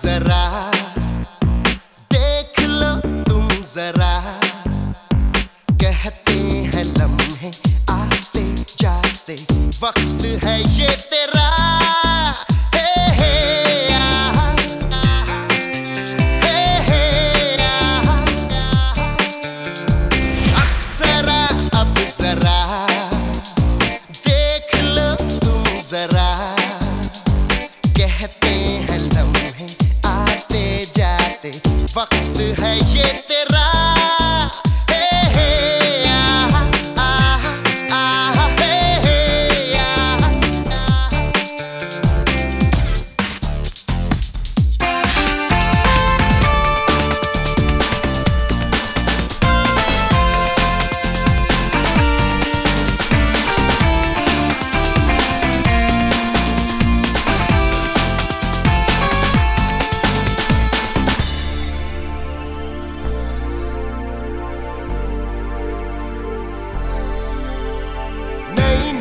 cerrar. farklı her yerde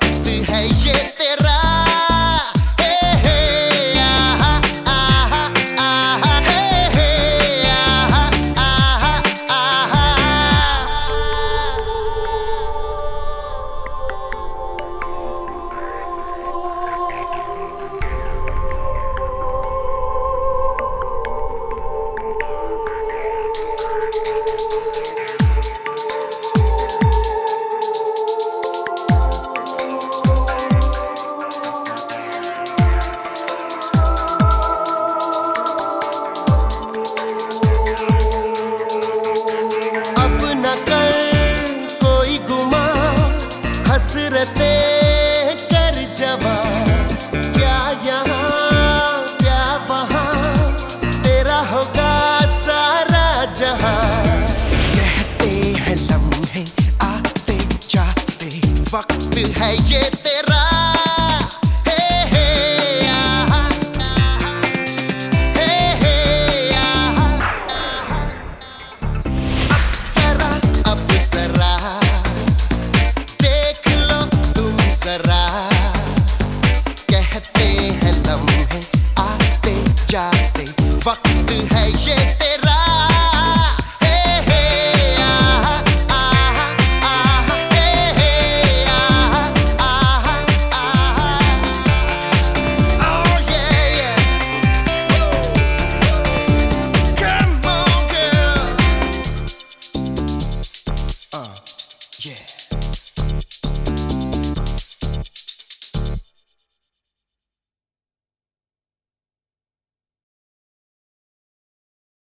Hey, du hej, हसरते कर जवा क्या यहाँ, क्या वहाँ, तेरा होगा सारा जहाँ कहते हैं लम्हे, आते जाते, वक्त है ये तेरा।